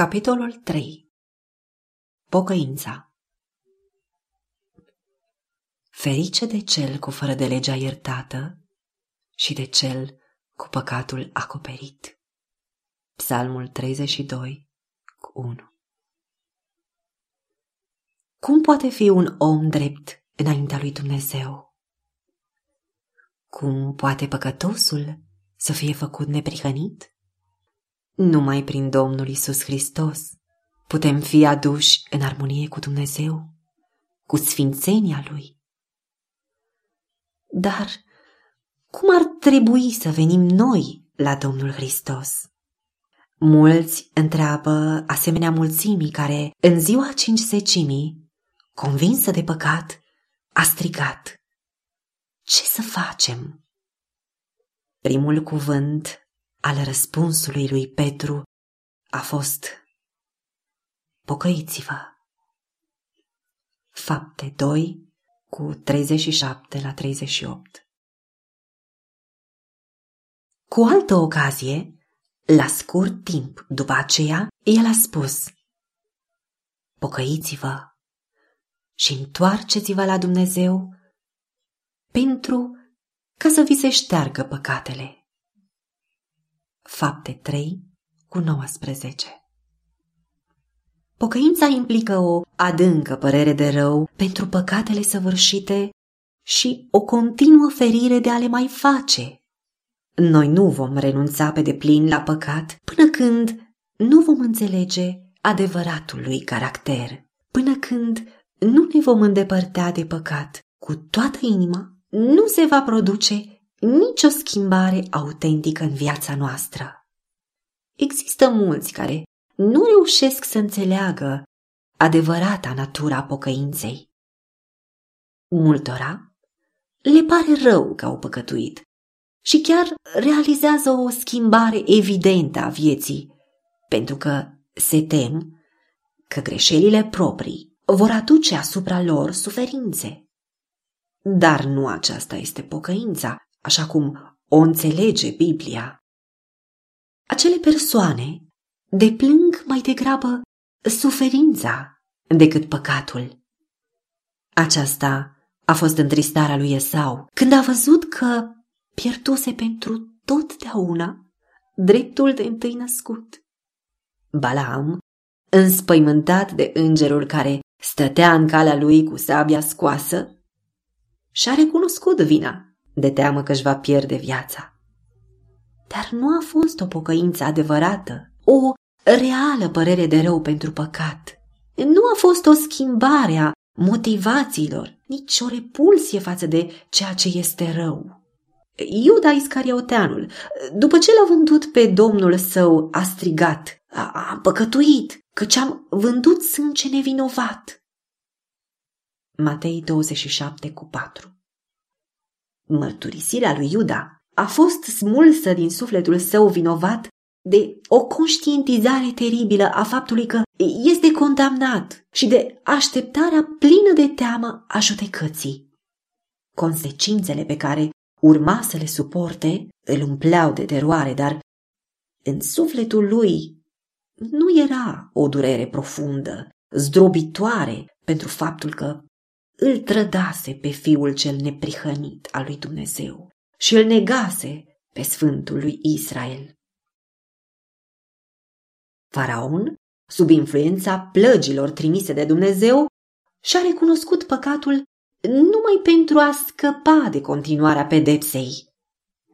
Capitolul 3 Pocăința Ferice de cel cu fără de legea iertată și de cel cu păcatul acoperit. Psalmul 32 cu 1 Cum poate fi un om drept înaintea lui Dumnezeu? Cum poate păcătosul să fie făcut neprihănit? Numai prin Domnul Isus Hristos putem fi aduși în armonie cu Dumnezeu, cu sfințenia Lui. Dar cum ar trebui să venim noi la Domnul Hristos? Mulți întreabă asemenea mulțimii care, în ziua cinci secimii, convinsă de păcat, a strigat. Ce să facem? Primul cuvânt al răspunsului lui Petru a fost Pocăiți-vă! Fapte 2 cu 37 la 38 Cu altă ocazie, la scurt timp după aceea, el a spus Pocăiți-vă și întoarceți-vă la Dumnezeu pentru ca să vi se șteargă păcatele Fapte 3 cu 19 Pocăința implică o adâncă părere de rău pentru păcatele săvârșite și o continuă ferire de a le mai face. Noi nu vom renunța pe deplin la păcat până când nu vom înțelege adevăratul lui caracter, până când nu ne vom îndepărta de păcat cu toată inima, nu se va produce nicio schimbare autentică în viața noastră. Există mulți care nu reușesc să înțeleagă adevărata natura pocăinței. Multora le pare rău că au păcătuit și chiar realizează o schimbare evidentă a vieții, pentru că se tem că greșelile proprii vor aduce asupra lor suferințe. Dar nu aceasta este pocăința, așa cum o înțelege Biblia. Acele persoane deplâng mai degrabă suferința decât păcatul. Aceasta a fost întristarea lui Esau când a văzut că pierduse pentru totdeauna dreptul de întâi născut. Balaam, înspăimântat de îngerul care stătea în calea lui cu sabia scoasă, și-a recunoscut vina de teamă că își va pierde viața. Dar nu a fost o pocăință adevărată, o reală părere de rău pentru păcat. Nu a fost o schimbare a motivațiilor, nici o repulsie față de ceea ce este rău. Iuda Iscarioteanul, după ce l-a vândut pe domnul său, a strigat, a, a păcătuit, căci am vândut sânge nevinovat. Matei 27 cu 4 Mărturisirea lui Iuda a fost smulsă din sufletul său vinovat de o conștientizare teribilă a faptului că este condamnat și de așteptarea plină de teamă a judecății. Consecințele pe care urma să le suporte îl umpleau de teroare, dar în sufletul lui nu era o durere profundă, zdrobitoare pentru faptul că îl trădase pe fiul cel neprihănit al lui Dumnezeu și îl negase pe sfântul lui Israel. Faraon, sub influența plăgilor trimise de Dumnezeu, și-a recunoscut păcatul numai pentru a scăpa de continuarea pedepsei.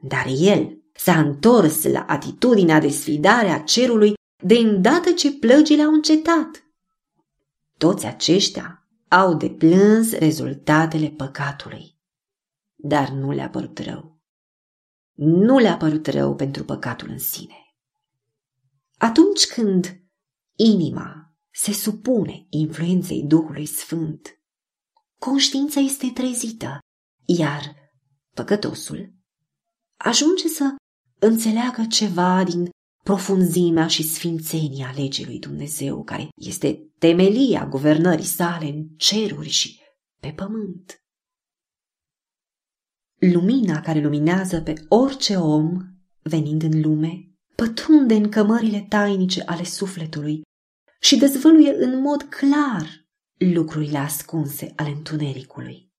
Dar el s-a întors la atitudinea de sfidare a cerului de îndată ce plăgile au încetat. Toți aceștia au de plâns rezultatele păcatului. Dar nu le-a părut rău. Nu le-a părut rău pentru păcatul în sine. Atunci când inima se supune influenței Duhului Sfânt, conștiința este trezită, iar păcătosul ajunge să înțeleagă ceva din profunzimea și sfințenia legii lui Dumnezeu, care este temelia guvernării sale în ceruri și pe pământ. Lumina care luminează pe orice om venind în lume pătrunde în cămările tainice ale sufletului și dezvăluie în mod clar lucrurile ascunse ale întunericului.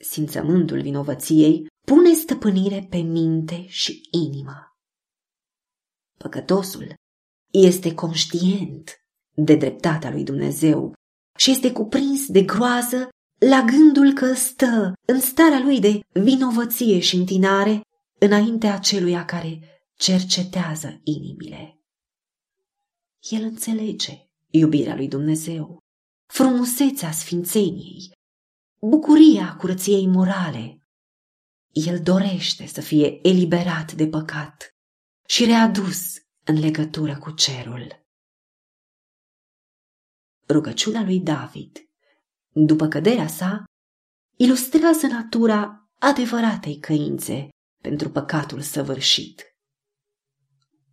Simțământul vinovăției pune stăpânire pe minte și inimă. Păcătosul este conștient de dreptatea lui Dumnezeu și este cuprins de groază la gândul că stă în starea lui de vinovăție și întinare înaintea celuia care cercetează inimile. El înțelege iubirea lui Dumnezeu, frumusețea sfințeniei, bucuria curăției morale. El dorește să fie eliberat de păcat și readus în legătură cu cerul. Rugăciunea lui David, după căderea sa, ilustrează natura adevăratei căințe pentru păcatul săvârșit.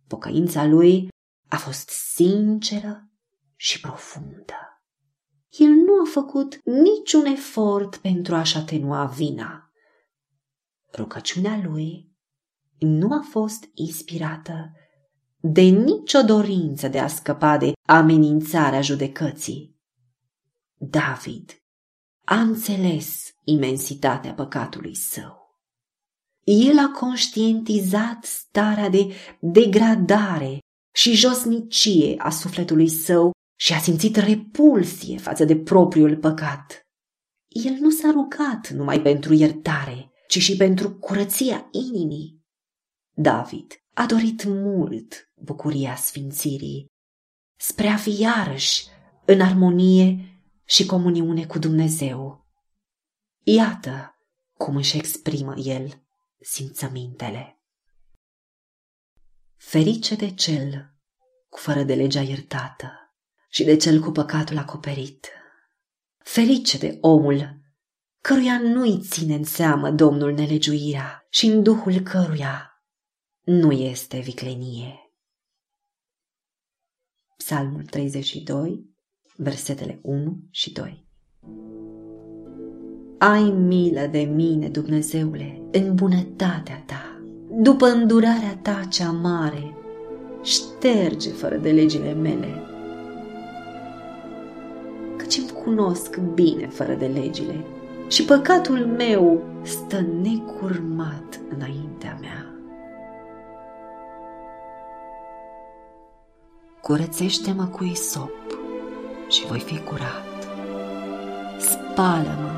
Pocăința lui a fost sinceră și profundă. El nu a făcut niciun efort pentru a-și atenua vina. Rugăciunea lui nu a fost inspirată de nicio dorință de a scăpa de amenințarea judecății. David a înțeles imensitatea păcatului său. El a conștientizat starea de degradare și josnicie a sufletului său și a simțit repulsie față de propriul păcat. El nu s-a rugat numai pentru iertare, ci și pentru curăția inimii. David a dorit mult bucuria sfințirii, spre a fi iarăși în armonie și comuniune cu Dumnezeu. Iată cum își exprimă el simțămintele. Ferice de cel cu fără de legea iertată și de cel cu păcatul acoperit. Ferice de omul căruia nu-i ține în seamă Domnul nelegiuirea și în duhul căruia nu este viclenie. Psalmul 32, versetele 1 și 2 Ai milă de mine, Dumnezeule, în bunătatea ta. După îndurarea ta cea mare, șterge fără de legile mele. Căci îmi cunosc bine fără de legile și păcatul meu stă necurmat înaintea mea. Curățește-mă cu isop și voi fi curat. Spală-mă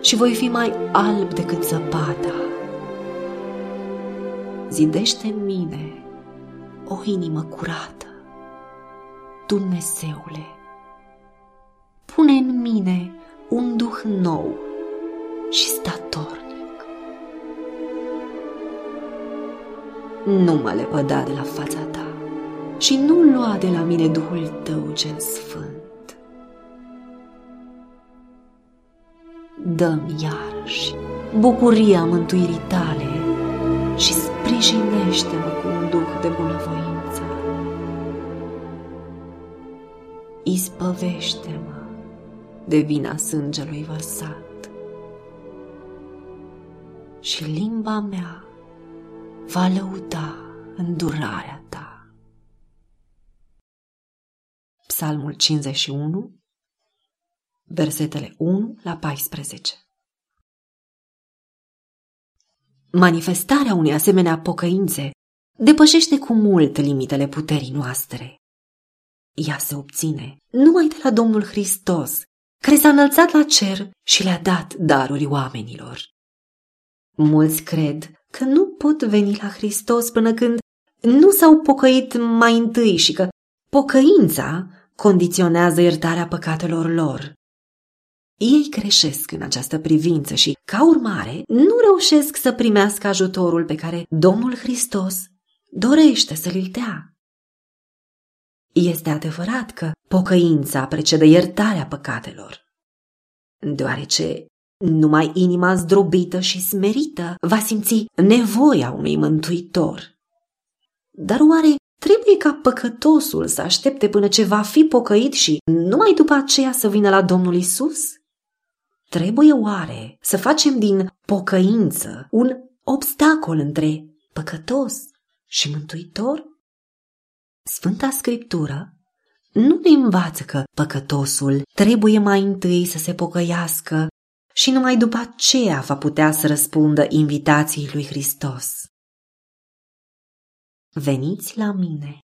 și voi fi mai alb decât zăpada. Zidește în mine o inimă curată. Dumnezeule, pune în mine un duh nou și statornic. Nu mă lepăda de la fața ta și nu lua de la mine Duhul tău cel sfânt. Dă-mi iarăși bucuria mântuirii tale și sprijinește-mă cu un duh de bunăvoință. Ispăvește-mă de vina sângelui vărsat și limba mea va lăuda îndurarea Psalmul 51, versetele 1 la 14. Manifestarea unei asemenea pocăințe depășește cu mult limitele puterii noastre. Ea se obține numai de la Domnul Hristos, care s-a înălțat la cer și le-a dat daruri oamenilor. Mulți cred că nu pot veni la Hristos până când nu s-au pocăit mai întâi și că pocăința condiționează iertarea păcatelor lor. Ei greșesc în această privință și, ca urmare, nu reușesc să primească ajutorul pe care Domnul Hristos dorește să-l dea. Este adevărat că pocăința precede iertarea păcatelor, deoarece numai inima zdrobită și smerită va simți nevoia unui mântuitor. Dar oare Trebuie ca păcătosul să aștepte până ce va fi pocăit și numai după aceea să vină la Domnul Isus? Trebuie oare să facem din pocăință un obstacol între păcătos și mântuitor? Sfânta Scriptură nu ne învață că păcătosul trebuie mai întâi să se pocăiască și numai după aceea va putea să răspundă invitației lui Hristos. Veniți la mine,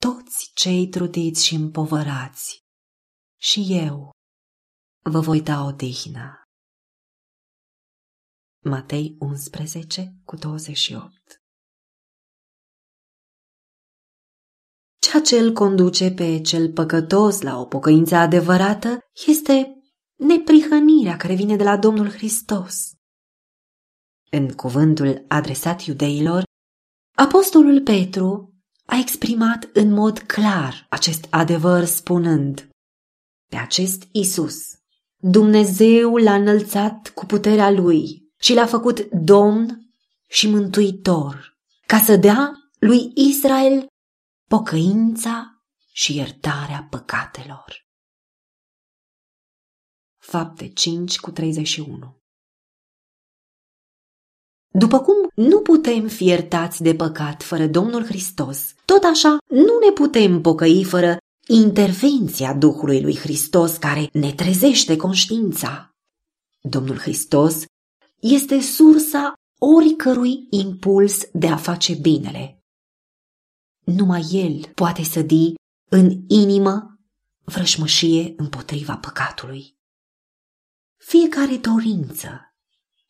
toți cei trudiți și împovărați, și eu vă voi da o dihnă. Matei 11 cu 28 Ceea ce îl conduce pe cel păcătos la o pocăință adevărată este neprihănirea care vine de la Domnul Hristos. În cuvântul adresat iudeilor, Apostolul Petru a exprimat în mod clar acest adevăr spunând Pe acest Isus, Dumnezeu l-a înălțat cu puterea lui și l-a făcut Domn și Mântuitor, ca să dea lui Israel pocăința și iertarea păcatelor. Fapte 5 cu 31 După cum nu putem fi iertați de păcat fără Domnul Hristos, tot așa nu ne putem pocăi fără intervenția Duhului lui Hristos care ne trezește conștiința. Domnul Hristos este sursa oricărui impuls de a face binele. Numai El poate să di în inimă vrășmășie împotriva păcatului. Fiecare dorință,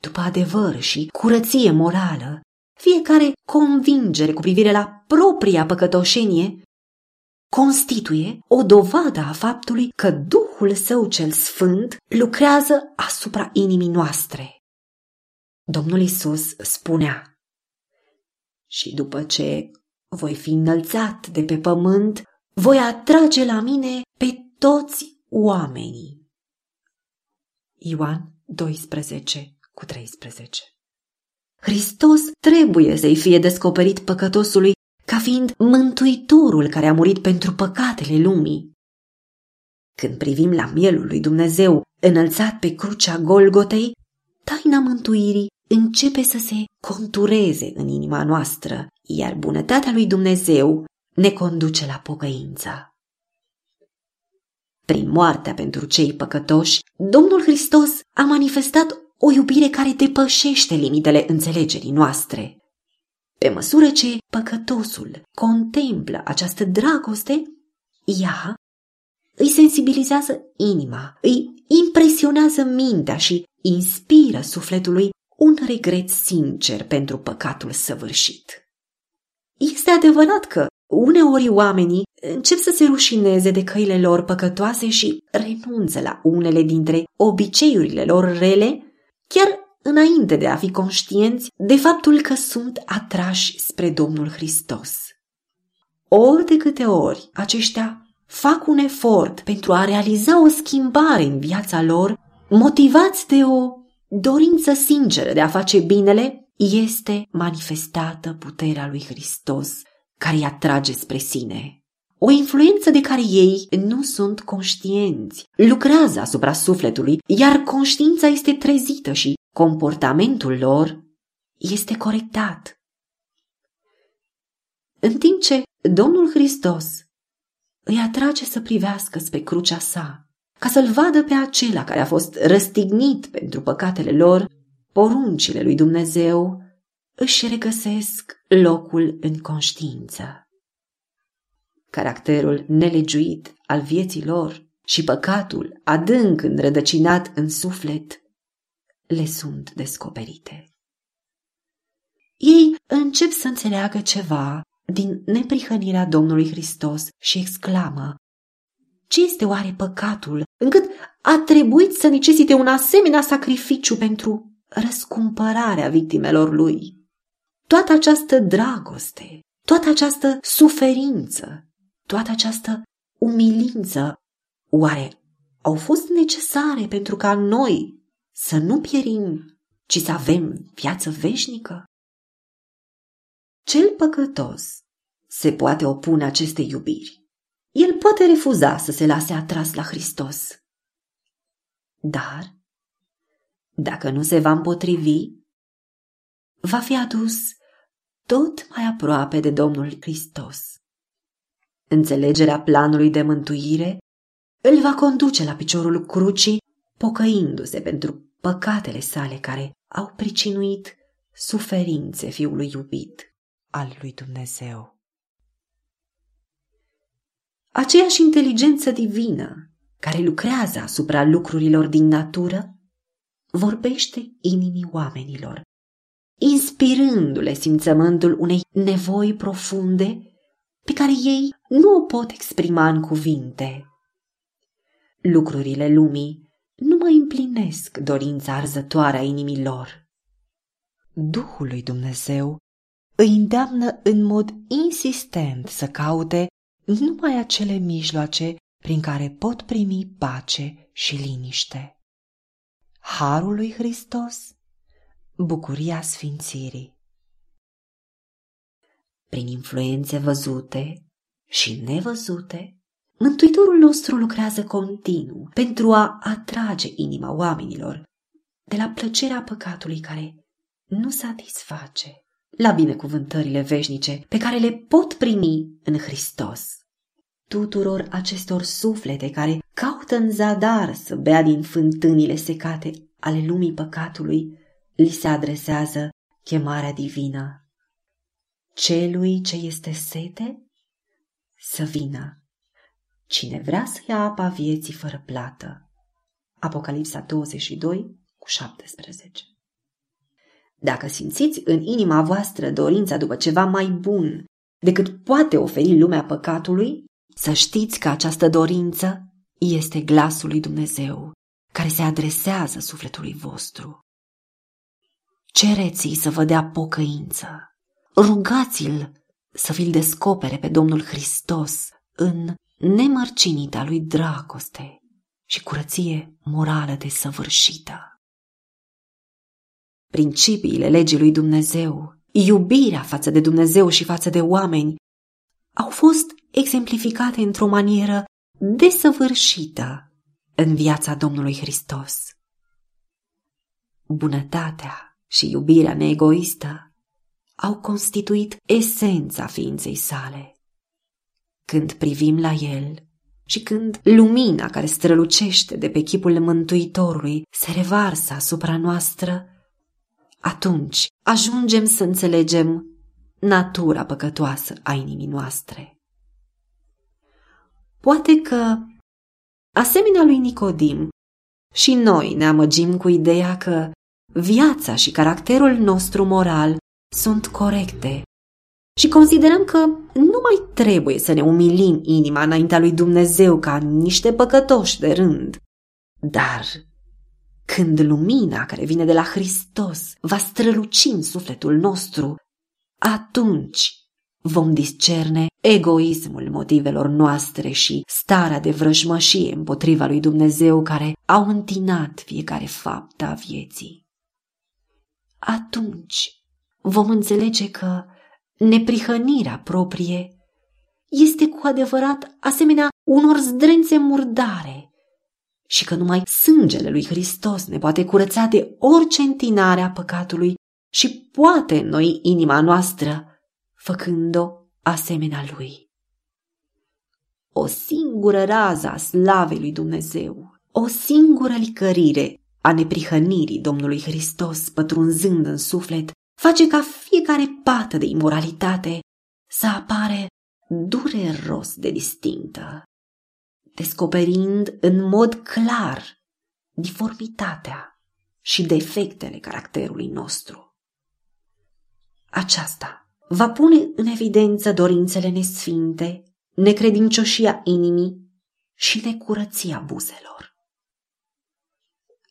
după adevăr și curăție morală, fiecare convingere cu privire la propria păcătoșenie, constituie o dovadă a faptului că Duhul Său cel Sfânt lucrează asupra inimii noastre. Domnul Isus spunea, și după ce voi fi înălțat de pe pământ, voi atrage la mine pe toți oamenii. Ioan 12 cu 13 Hristos trebuie să-i fie descoperit păcătosului ca fiind mântuitorul care a murit pentru păcatele lumii. Când privim la mielul lui Dumnezeu înălțat pe crucea Golgotei, taina mântuirii începe să se contureze în inima noastră, iar bunătatea lui Dumnezeu ne conduce la pocăință. Prin moartea pentru cei păcătoși, Domnul Hristos a manifestat o iubire care depășește limitele înțelegerii noastre. Pe măsură ce păcătosul contemplă această dragoste, ea îi sensibilizează inima, îi impresionează mintea și inspiră sufletului un regret sincer pentru păcatul săvârșit. Este adevărat că uneori oamenii încep să se rușineze de căile lor păcătoase și renunță la unele dintre obiceiurile lor rele, chiar înainte de a fi conștienți de faptul că sunt atrași spre Domnul Hristos. Ori de câte ori aceștia fac un efort pentru a realiza o schimbare în viața lor, motivați de o dorință sinceră de a face binele, este manifestată puterea lui Hristos care îi atrage spre sine. O influență de care ei nu sunt conștienți. Lucrează asupra sufletului, iar conștiința este trezită și comportamentul lor este corectat. În timp ce Domnul Hristos îi atrage să privească spre crucea sa, ca să-l vadă pe acela care a fost răstignit pentru păcatele lor, poruncile lui Dumnezeu își regăsesc locul în conștiință. Caracterul nelegiuit al vieții lor și păcatul adânc înrădăcinat în suflet le sunt descoperite. Ei încep să înțeleagă ceva din neprihănirea Domnului Hristos și exclamă ce este oare păcatul, încât a trebuit să necesite un asemenea sacrificiu pentru răscumpărarea victimelor lui? Toată această dragoste, toată această suferință, toată această umilință, oare au fost necesare pentru ca noi să nu pierim, ci să avem viață veșnică? Cel păcătos se poate opune acestei iubiri el poate refuza să se lase atras la Hristos. Dar, dacă nu se va împotrivi, va fi adus tot mai aproape de Domnul Hristos. Înțelegerea planului de mântuire îl va conduce la piciorul crucii, pocăindu-se pentru păcatele sale care au pricinuit suferințe fiului iubit al lui Dumnezeu. Aceeași inteligență divină care lucrează asupra lucrurilor din natură vorbește inimii oamenilor, inspirându-le simțământul unei nevoi profunde pe care ei nu o pot exprima în cuvinte. Lucrurile lumii nu mai împlinesc dorința arzătoare a inimii lor. Duhul lui Dumnezeu îi îndeamnă în mod insistent să caute numai acele mijloace prin care pot primi pace și liniște. Harul lui Hristos, bucuria sfințirii. Prin influențe văzute și nevăzute, Mântuitorul nostru lucrează continuu pentru a atrage inima oamenilor de la plăcerea păcatului care nu satisface la binecuvântările veșnice pe care le pot primi în Hristos. Tuturor acestor suflete care caută în zadar să bea din fântânile secate ale lumii păcatului, li se adresează chemarea divină. Celui ce este sete, să vină Cine vrea să ia apa vieții fără plată. Apocalipsa 22 cu 17 Dacă simțiți în inima voastră dorința după ceva mai bun decât poate oferi lumea păcatului, să știți că această dorință este glasul lui Dumnezeu, care se adresează sufletului vostru. Cereți-i să vă dea pocăință. Rugați-l să vi-l descopere pe Domnul Hristos în nemărcinita lui dragoste și curăție morală desăvârșită. Principiile legii lui Dumnezeu, iubirea față de Dumnezeu și față de oameni, au fost exemplificate într-o manieră desăvârșită în viața Domnului Hristos. Bunătatea și iubirea neegoistă au constituit esența ființei sale când privim la el și când lumina care strălucește de pe chipul Mântuitorului se revarsă asupra noastră, atunci ajungem să înțelegem natura păcătoasă a inimii noastre. Poate că, asemenea lui Nicodim, și noi ne amăgim cu ideea că viața și caracterul nostru moral sunt corecte și considerăm că nu mai trebuie să ne umilim inima înaintea lui Dumnezeu ca niște păcătoși de rând. Dar când lumina care vine de la Hristos va străluci în sufletul nostru, atunci vom discerne egoismul motivelor noastre și starea de vrăjmășie împotriva lui Dumnezeu care au întinat fiecare faptă a vieții. Atunci vom înțelege că neprihănirea proprie este cu adevărat asemenea unor zdrențe murdare și că numai sângele lui Hristos ne poate curăța de orice întinare a păcatului și poate noi inima noastră, făcând-o asemenea lui. O singură rază a slavei lui Dumnezeu, o singură licărire a neprihănirii Domnului Hristos pătrunzând în suflet, face ca fiecare pată de imoralitate să apare dureros de distinctă, descoperind în mod clar diformitatea și defectele caracterului nostru. Aceasta va pune în evidență dorințele nesfinte, necredincioșia inimii și necurăția buzelor.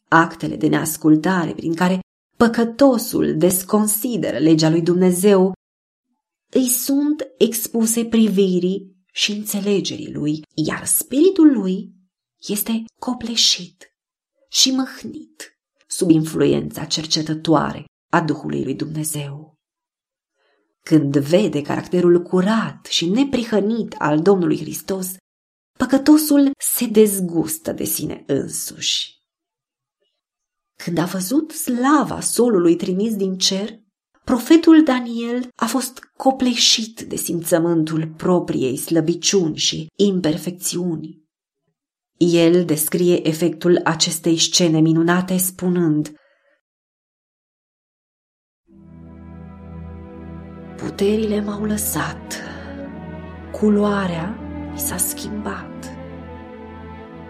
Actele de neascultare prin care păcătosul desconsideră legea lui Dumnezeu, îi sunt expuse privirii și înțelegerii lui, iar spiritul lui este copleșit și măhnit sub influența cercetătoare a Duhului lui Dumnezeu. Când vede caracterul curat și neprihănit al Domnului Hristos, păcătosul se dezgustă de sine însuși când a văzut slava solului trimis din cer, Profetul Daniel a fost copleșit de simțământul propriei slăbiciuni și imperfecțiuni. El descrie efectul acestei scene minunate spunând Puterile m-au lăsat, culoarea mi s-a schimbat,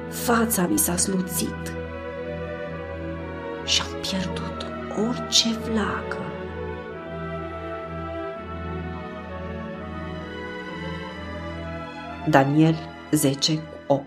fața mi s-a sluțit și am pierdut orice vlagă. Daniel 10 8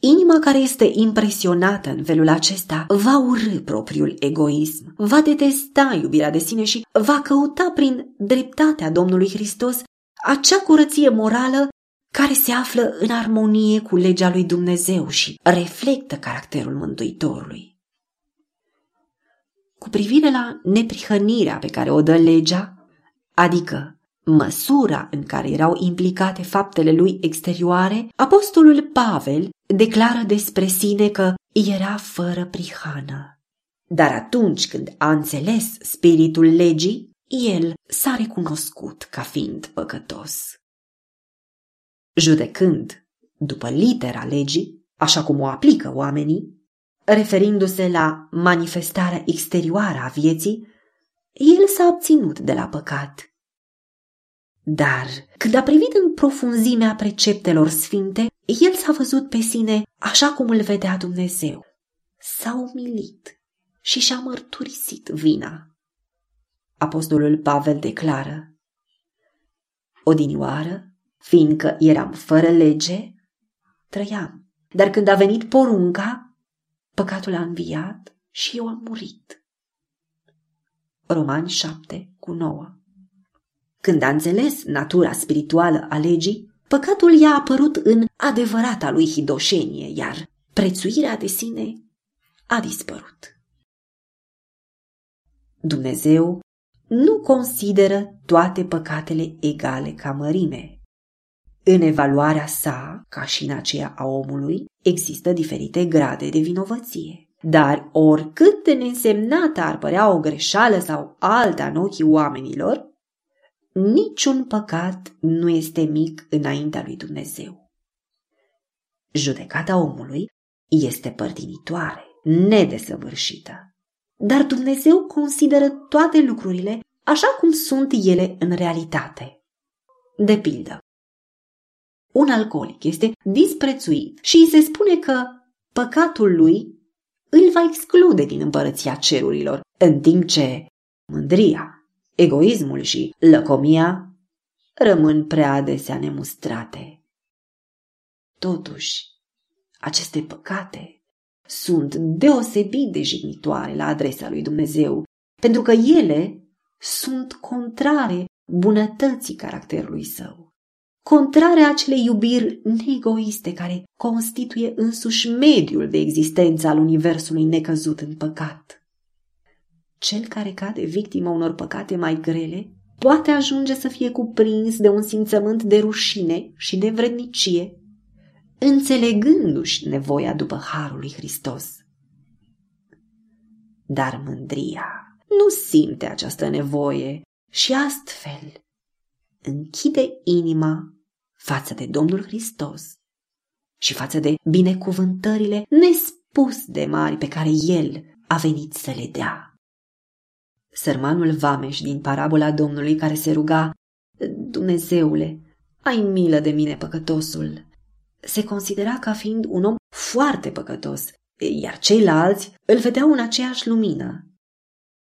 Inima care este impresionată în felul acesta va urâ propriul egoism, va detesta iubirea de sine și va căuta prin dreptatea Domnului Hristos acea curăție morală care se află în armonie cu legea lui Dumnezeu și reflectă caracterul Mântuitorului. Cu privire la neprihănirea pe care o dă legea, adică măsura în care erau implicate faptele lui exterioare, apostolul Pavel declară despre sine că era fără prihană. Dar atunci când a înțeles spiritul legii, el s-a recunoscut ca fiind păcătos. Judecând după litera legii, așa cum o aplică oamenii, referindu-se la manifestarea exterioară a vieții, el s-a obținut de la păcat dar când a privit în profunzimea preceptelor sfinte, el s-a văzut pe sine așa cum îl vedea Dumnezeu. S-a umilit și și-a mărturisit vina. Apostolul Pavel declară, Odinioară, fiindcă eram fără lege, trăiam. Dar când a venit porunca, păcatul a înviat și eu am murit. Romani 7 cu 9 când a înțeles natura spirituală a legii, păcatul i-a apărut în adevărata lui hidoșenie, iar prețuirea de sine a dispărut. Dumnezeu nu consideră toate păcatele egale ca mărime. În evaluarea sa, ca și în aceea a omului, există diferite grade de vinovăție. Dar oricât de neînsemnată ar părea o greșeală sau alta în ochii oamenilor, niciun păcat nu este mic înaintea lui Dumnezeu. Judecata omului este părtinitoare, nedesăvârșită. Dar Dumnezeu consideră toate lucrurile așa cum sunt ele în realitate. De pildă, un alcoolic este disprețuit și îi se spune că păcatul lui îl va exclude din împărăția cerurilor, în timp ce mândria, egoismul și lăcomia rămân prea adesea nemustrate. Totuși, aceste păcate sunt deosebit de jignitoare la adresa lui Dumnezeu, pentru că ele sunt contrare bunătății caracterului său, contrare acelei iubiri neegoiste care constituie însuși mediul de existență al universului necăzut în păcat. Cel care cade victima unor păcate mai grele poate ajunge să fie cuprins de un simțământ de rușine și de vrednicie, înțelegându-și nevoia după harul lui Hristos. Dar mândria nu simte această nevoie și astfel închide inima față de Domnul Hristos și față de binecuvântările nespus de mari pe care El a venit să le dea. Sărmanul Vameș din parabola Domnului care se ruga, Dumnezeule, ai milă de mine păcătosul, se considera ca fiind un om foarte păcătos, iar ceilalți îl vedeau în aceeași lumină.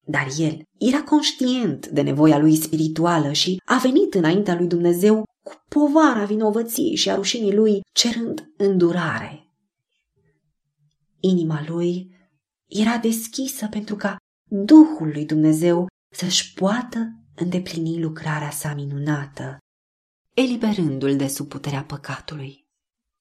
Dar el era conștient de nevoia lui spirituală și a venit înaintea lui Dumnezeu cu povara vinovăției și a rușinii lui, cerând îndurare. Inima lui era deschisă pentru ca Duhul lui Dumnezeu să-și poată îndeplini lucrarea sa minunată, eliberându-l de sub puterea păcatului.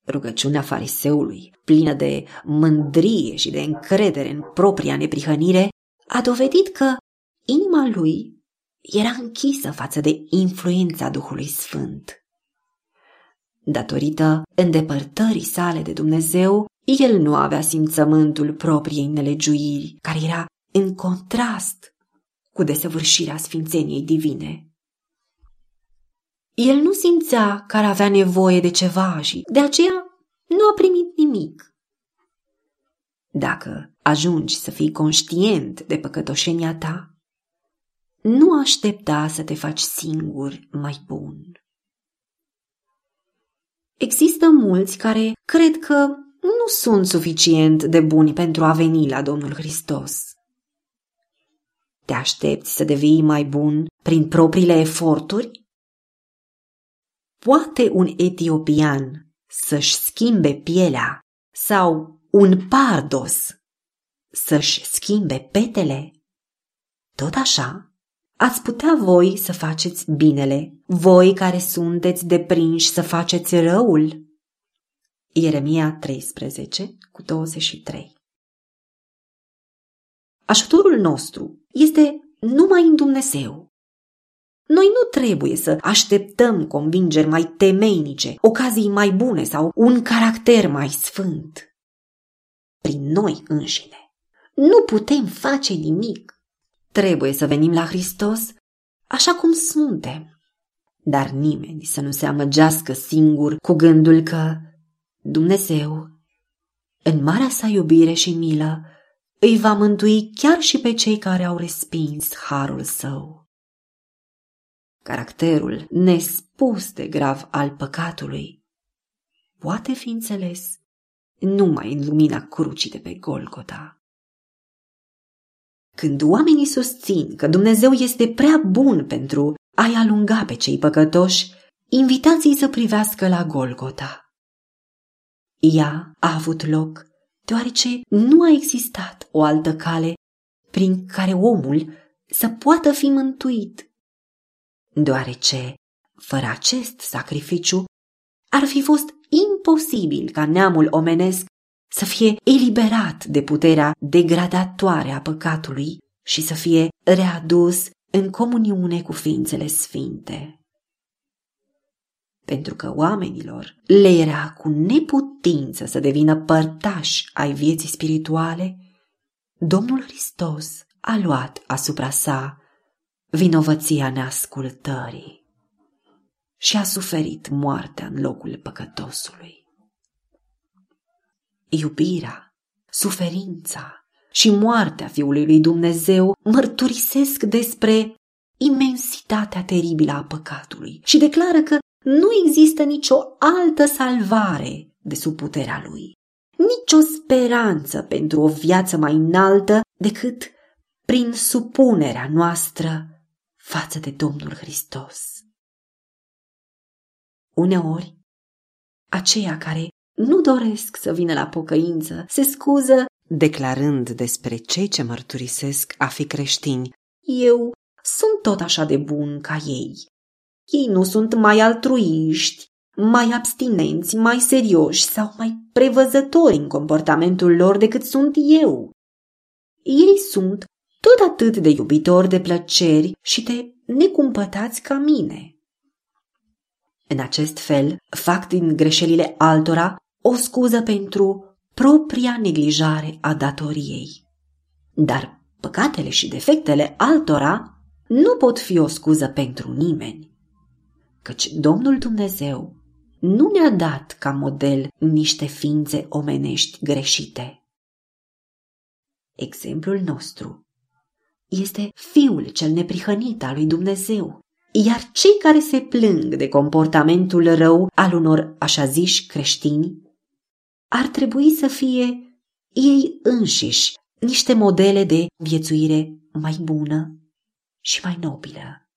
Rugăciunea fariseului, plină de mândrie și de încredere în propria neprihănire, a dovedit că inima lui era închisă față de influența Duhului Sfânt. Datorită îndepărtării sale de Dumnezeu, el nu avea simțământul propriei nelegiuiri, care era în contrast cu desăvârșirea sfințeniei divine. El nu simțea că ar avea nevoie de ceva și de aceea nu a primit nimic. Dacă ajungi să fii conștient de păcătoșenia ta, nu aștepta să te faci singur mai bun. Există mulți care cred că nu sunt suficient de buni pentru a veni la Domnul Hristos. Te aștepți să devii mai bun prin propriile eforturi? Poate un etiopian să-și schimbe pielea sau un pardos să-și schimbe petele? Tot așa, ați putea voi să faceți binele, voi care sunteți deprinși să faceți răul? Ieremia 13 cu 23 Ajutorul nostru este numai în Dumnezeu. Noi nu trebuie să așteptăm convingeri mai temeinice, ocazii mai bune sau un caracter mai sfânt. Prin noi înșine. Nu putem face nimic. Trebuie să venim la Hristos așa cum suntem. Dar nimeni să nu se amăgească singur cu gândul că Dumnezeu, în marea sa iubire și milă, îi va mântui chiar și pe cei care au respins harul său. Caracterul nespus de grav al păcatului poate fi înțeles numai în lumina crucii de pe Golgota. Când oamenii susțin că Dumnezeu este prea bun pentru a-i alunga pe cei păcătoși, invitații să privească la Golgota. Ea a avut loc deoarece nu a existat o altă cale prin care omul să poată fi mântuit. Deoarece, fără acest sacrificiu, ar fi fost imposibil ca neamul omenesc să fie eliberat de puterea degradatoare a păcatului și să fie readus în comuniune cu ființele sfinte. Pentru că oamenilor le era cu neputință să devină părtași ai vieții spirituale, Domnul Hristos a luat asupra sa vinovăția neascultării și a suferit moartea în locul păcătosului iubirea, suferința și moartea Fiului lui Dumnezeu mărturisesc despre imensitatea teribilă a păcatului și declară că nu există nicio altă salvare de sub puterea lui, nicio speranță pentru o viață mai înaltă decât prin supunerea noastră față de Domnul Hristos. Uneori, aceia care nu doresc să vină la pocăință, se scuză declarând despre cei ce mărturisesc a fi creștini. Eu sunt tot așa de bun ca ei. Ei nu sunt mai altruiști, mai abstinenți, mai serioși sau mai prevăzători în comportamentul lor decât sunt eu. Ei sunt tot atât de iubitori de plăceri și de necumpătați ca mine. În acest fel, fac din greșelile altora o scuză pentru propria neglijare a datoriei. Dar păcatele și defectele altora nu pot fi o scuză pentru nimeni, căci Domnul Dumnezeu nu ne-a dat ca model niște ființe omenești greșite. Exemplul nostru este Fiul cel neprihănit al lui Dumnezeu, iar cei care se plâng de comportamentul rău al unor așa ziși creștini ar trebui să fie ei înșiși niște modele de viețuire mai bună și mai nobilă.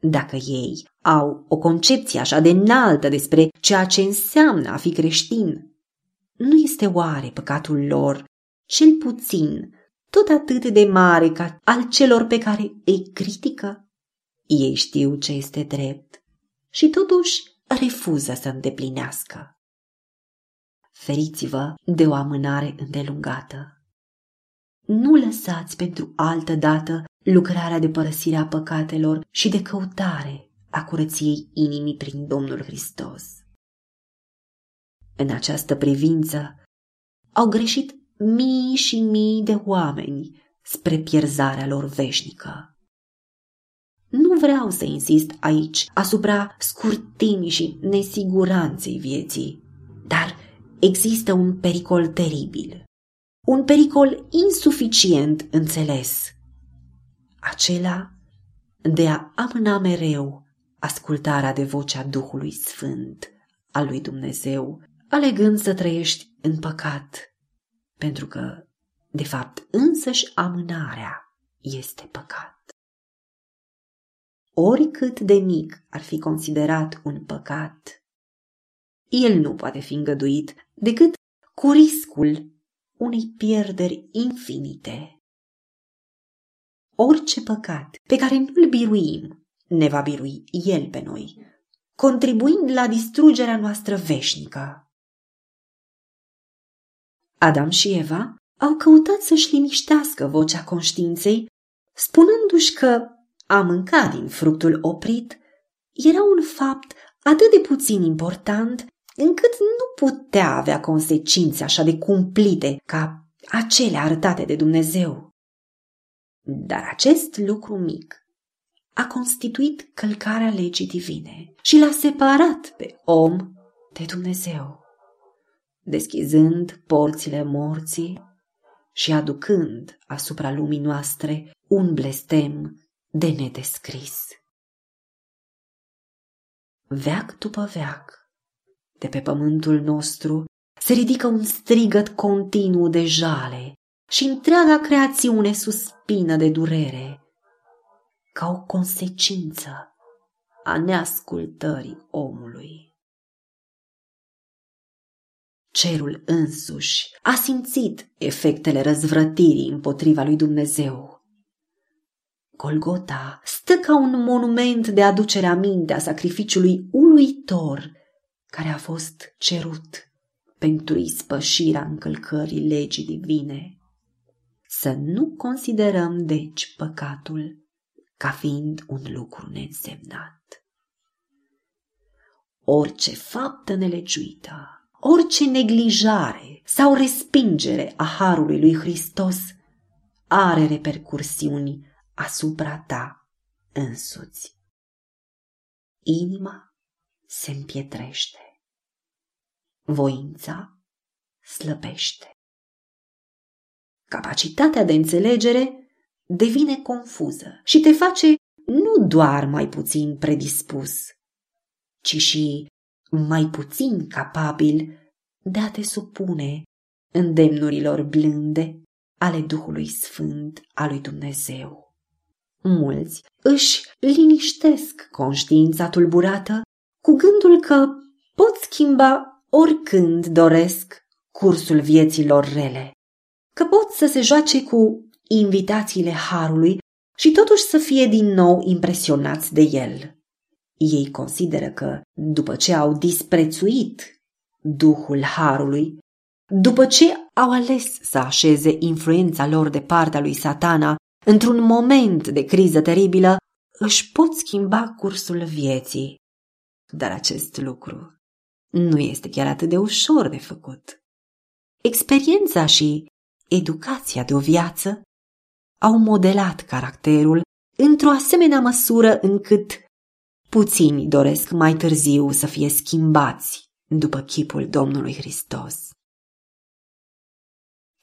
Dacă ei au o concepție așa de înaltă despre ceea ce înseamnă a fi creștin, nu este oare păcatul lor, cel puțin, tot atât de mare ca al celor pe care îi critică? Ei știu ce este drept și totuși refuză să îndeplinească feriți-vă de o amânare îndelungată. Nu lăsați pentru altă dată lucrarea de părăsire a păcatelor și de căutare a curăției inimii prin Domnul Hristos. În această privință au greșit mii și mii de oameni spre pierzarea lor veșnică. Nu vreau să insist aici asupra scurtimii și nesiguranței vieții, dar există un pericol teribil, un pericol insuficient înțeles, acela de a amâna mereu ascultarea de vocea Duhului Sfânt al lui Dumnezeu, alegând să trăiești în păcat, pentru că, de fapt, însăși amânarea este păcat. Oricât de mic ar fi considerat un păcat, el nu poate fi îngăduit decât cu riscul unei pierderi infinite. Orice păcat pe care nu-l biruim ne va birui el pe noi, contribuind la distrugerea noastră veșnică. Adam și Eva au căutat să-și liniștească vocea conștiinței, spunându-și că a mânca din fructul oprit era un fapt atât de puțin important încât nu putea avea consecințe așa de cumplite ca acele arătate de Dumnezeu. Dar acest lucru mic a constituit călcarea legii divine și l-a separat pe om de Dumnezeu, deschizând porțile morții și aducând asupra lumii noastre un blestem de nedescris. Veac după veac, de pe pământul nostru, se ridică un strigăt continuu de jale și întreaga creațiune suspină de durere, ca o consecință a neascultării omului. Cerul însuși a simțit efectele răzvrătirii împotriva lui Dumnezeu Golgota stă ca un monument de aducere aminte a sacrificiului uluitor care a fost cerut pentru ispășirea încălcării legii divine. Să nu considerăm, deci, păcatul ca fiind un lucru neînsemnat. Orice faptă nelegiuită, orice neglijare sau respingere a harului lui Hristos are repercursiuni asupra ta însuți. Inima se împietrește. Voința slăbește. Capacitatea de înțelegere devine confuză și te face nu doar mai puțin predispus, ci și mai puțin capabil de a te supune îndemnurilor blânde ale Duhului Sfânt al lui Dumnezeu. Mulți își liniștesc conștiința tulburată cu gândul că pot schimba oricând doresc cursul vieților rele, că pot să se joace cu invitațiile harului și totuși să fie din nou impresionați de el. Ei consideră că, după ce au disprețuit Duhul Harului, după ce au ales să așeze influența lor de partea lui satana într-un moment de criză teribilă, își pot schimba cursul vieții. Dar acest lucru nu este chiar atât de ușor de făcut. Experiența și educația de o viață au modelat caracterul într-o asemenea măsură încât puțini doresc mai târziu să fie schimbați după chipul Domnului Hristos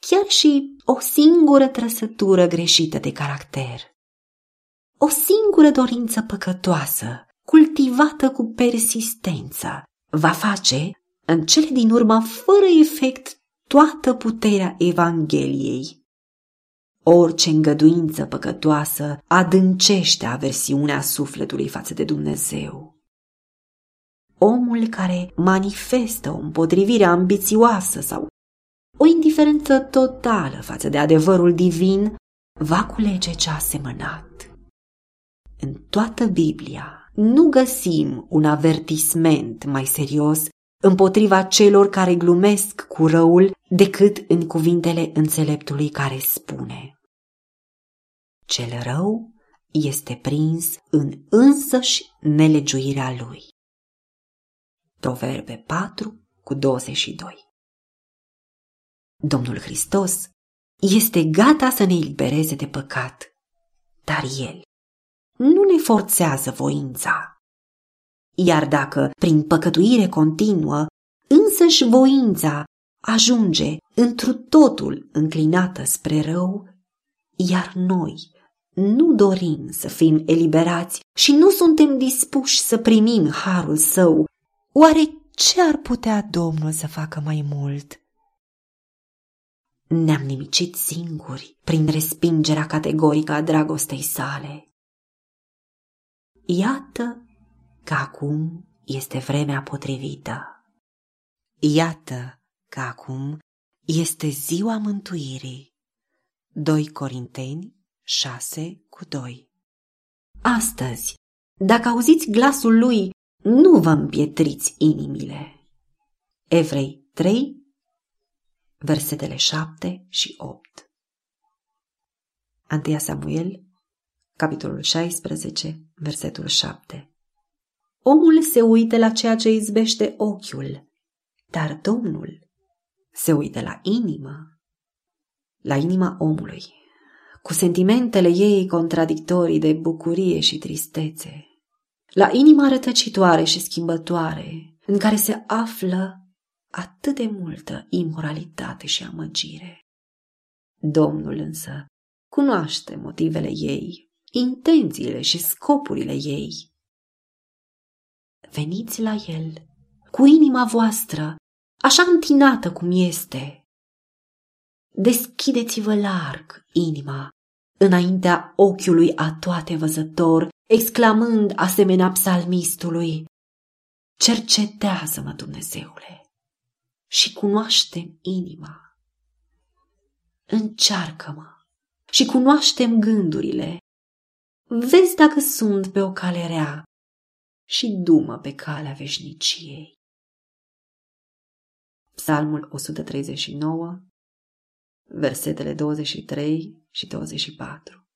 chiar și o singură trăsătură greșită de caracter. O singură dorință păcătoasă, cultivată cu persistență, va face, în cele din urmă, fără efect, toată puterea Evangheliei. Orice îngăduință păcătoasă adâncește aversiunea sufletului față de Dumnezeu. Omul care manifestă o împotrivire ambițioasă sau o indiferență totală față de adevărul divin, va culege ce a semănat. În toată Biblia nu găsim un avertisment mai serios împotriva celor care glumesc cu răul decât în cuvintele înțeleptului care spune Cel rău este prins în însăși nelegiuirea lui. Proverbe 4 cu 22 Domnul Hristos este gata să ne elibereze de păcat, dar El nu ne forțează voința. Iar dacă, prin păcătuire continuă, însăși voința ajunge întru totul înclinată spre rău, iar noi nu dorim să fim eliberați și nu suntem dispuși să primim harul său, oare ce ar putea Domnul să facă mai mult? Ne-am nimicit singuri prin respingerea categorică a dragostei sale. Iată că acum este vremea potrivită. Iată că acum este ziua mântuirii. 2 Corinteni 6 cu 2 Astăzi, dacă auziți glasul lui, nu vă împietriți inimile. Evrei 3, versetele 7 și 8 1 Samuel, capitolul 16, versetul 7 Omul se uită la ceea ce izbește ochiul, dar Domnul se uită la inimă, la inima omului, cu sentimentele ei contradictorii de bucurie și tristețe, la inima rătăcitoare și schimbătoare, în care se află atât de multă imoralitate și amăgire. Domnul însă cunoaște motivele ei, intențiile și scopurile ei. Veniți la el cu inima voastră, așa întinată cum este. Deschideți-vă larg inima înaintea ochiului a toate văzător, exclamând asemenea psalmistului, Cercetează-mă, Dumnezeule, și cunoaștem inima. Încearcă-mă și cunoaștem gândurile. Vezi dacă sunt pe o cale rea și dumă pe calea veșniciei. Psalmul 139, versetele 23 și 24.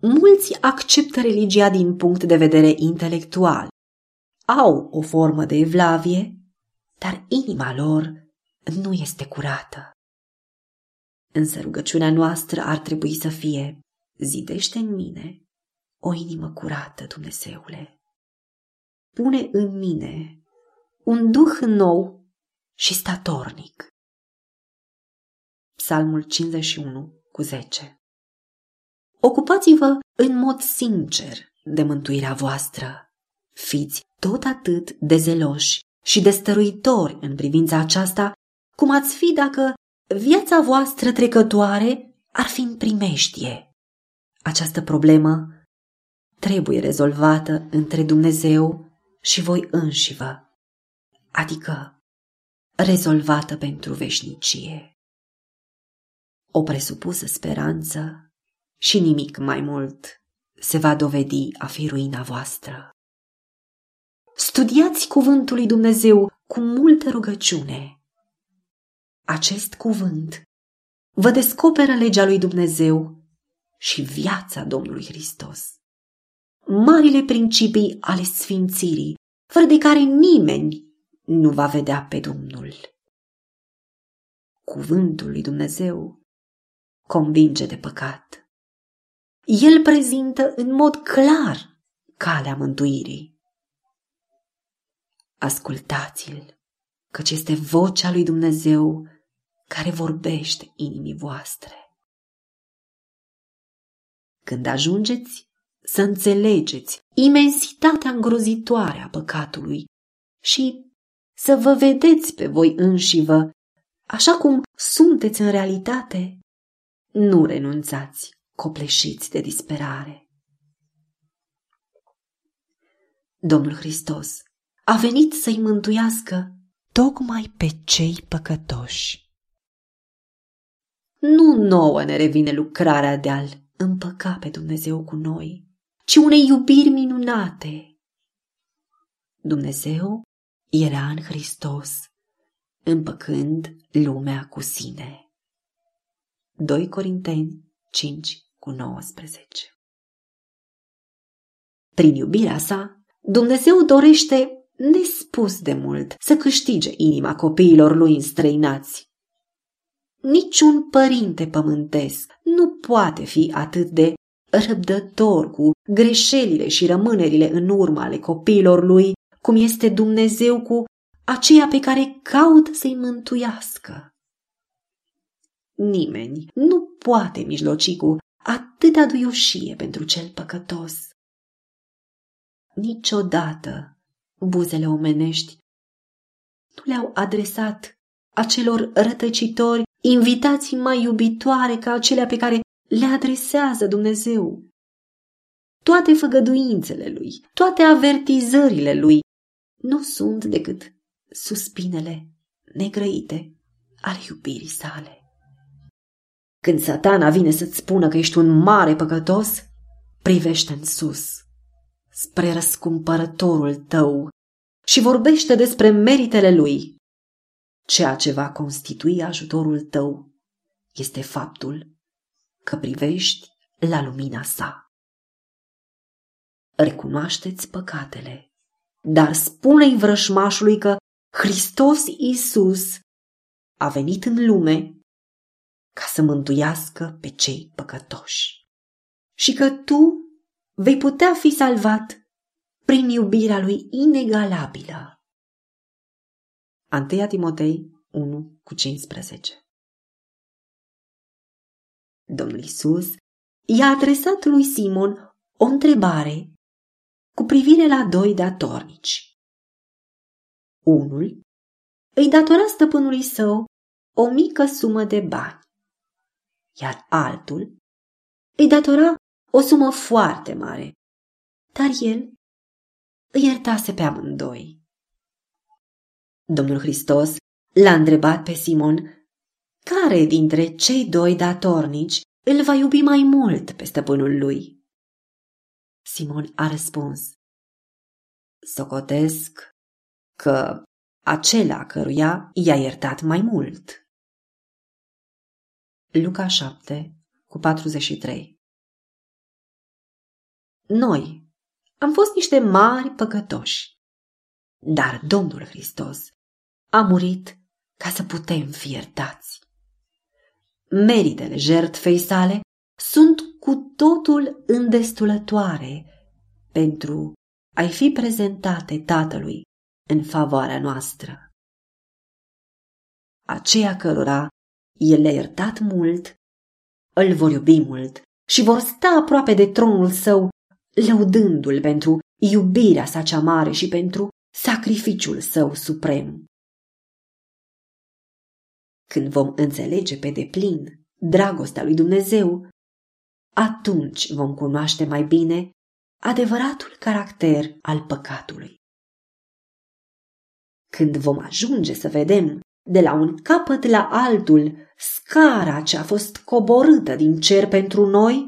Mulți acceptă religia din punct de vedere intelectual. Au o formă de evlavie, dar inima lor nu este curată. Însă rugăciunea noastră ar trebui să fie Zidește în mine o inimă curată, Dumnezeule. Pune în mine un duh nou și statornic. Psalmul 51 cu 10 Ocupați-vă în mod sincer de mântuirea voastră. Fiți tot atât de zeloși și de stăruitori în privința aceasta, cum ați fi dacă viața voastră trecătoare ar fi în primeștie. Această problemă trebuie rezolvată între Dumnezeu și voi înșivă, adică rezolvată pentru veșnicie. O presupusă speranță și nimic mai mult se va dovedi a fi ruina voastră. Studiați cuvântul lui Dumnezeu cu multă rugăciune. Acest cuvânt vă descoperă legea lui Dumnezeu și viața Domnului Hristos. Marile principii ale sfințirii, fără de care nimeni nu va vedea pe Domnul. Cuvântul lui Dumnezeu convinge de păcat. El prezintă în mod clar calea mântuirii. Ascultați-l, căci este vocea lui Dumnezeu care vorbește inimii voastre. Când ajungeți să înțelegeți imensitatea îngrozitoare a păcatului și să vă vedeți pe voi înșivă așa cum sunteți în realitate, nu renunțați copleșiți de disperare. Domnul Hristos a venit să-i mântuiască tocmai pe cei păcătoși. Nu nouă ne revine lucrarea de a-L împăca pe Dumnezeu cu noi, ci unei iubiri minunate. Dumnezeu era în Hristos, împăcând lumea cu sine. 2 Corinteni 5 cu 19 Prin iubirea sa, Dumnezeu dorește nespus de mult să câștige inima copiilor lui înstrăinați Niciun părinte pământesc nu poate fi atât de răbdător cu greșelile și rămânerile în urmă ale copiilor lui, cum este Dumnezeu cu aceea pe care caută să-i mântuiască. Nimeni nu poate mijloci cu atâta duioșie pentru cel păcătos. Niciodată buzele omenești nu le-au adresat acelor rătăcitori invitații mai iubitoare ca acelea pe care le adresează Dumnezeu. Toate făgăduințele lui, toate avertizările lui nu sunt decât suspinele negrăite ale iubirii sale. Când satana vine să-ți spună că ești un mare păcătos, privește în sus, spre răscumpărătorul tău și vorbește despre meritele lui. Ceea ce va constitui ajutorul tău este faptul că privești la lumina sa. Recunoașteți păcatele, dar spune-i vrășmașului că Hristos Iisus a venit în lume ca să mântuiască pe cei păcătoși și că tu vei putea fi salvat prin iubirea lui inegalabilă. 1 Timotei 1 cu 15 Domnul Isus i-a adresat lui Simon o întrebare cu privire la doi datornici. Unul îi datora stăpânului său o mică sumă de bani, iar altul îi datora o sumă foarte mare, dar el îi iertase pe amândoi. Domnul Hristos l-a întrebat pe Simon care dintre cei doi datornici îl va iubi mai mult pe stăpânul lui. Simon a răspuns, Socotesc că acela căruia i-a iertat mai mult. Luca 7 cu 43 Noi am fost niște mari păcătoși, dar Domnul Hristos a murit ca să putem fi iertați. Meritele jertfei sale sunt cu totul îndestulătoare pentru a-i fi prezentate Tatălui în favoarea noastră. Aceia cărora el le-a iertat mult, îl vor iubi mult și vor sta aproape de tronul său, lăudându-l pentru iubirea sa cea mare și pentru sacrificiul său suprem. Când vom înțelege pe deplin dragostea lui Dumnezeu, atunci vom cunoaște mai bine adevăratul caracter al păcatului. Când vom ajunge să vedem de la un capăt la altul scara ce a fost coborâtă din cer pentru noi,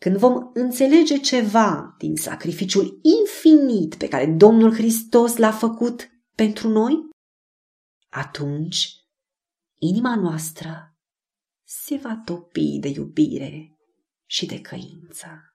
când vom înțelege ceva din sacrificiul infinit pe care Domnul Hristos l-a făcut pentru noi, atunci inima noastră se va topi de iubire și de căință.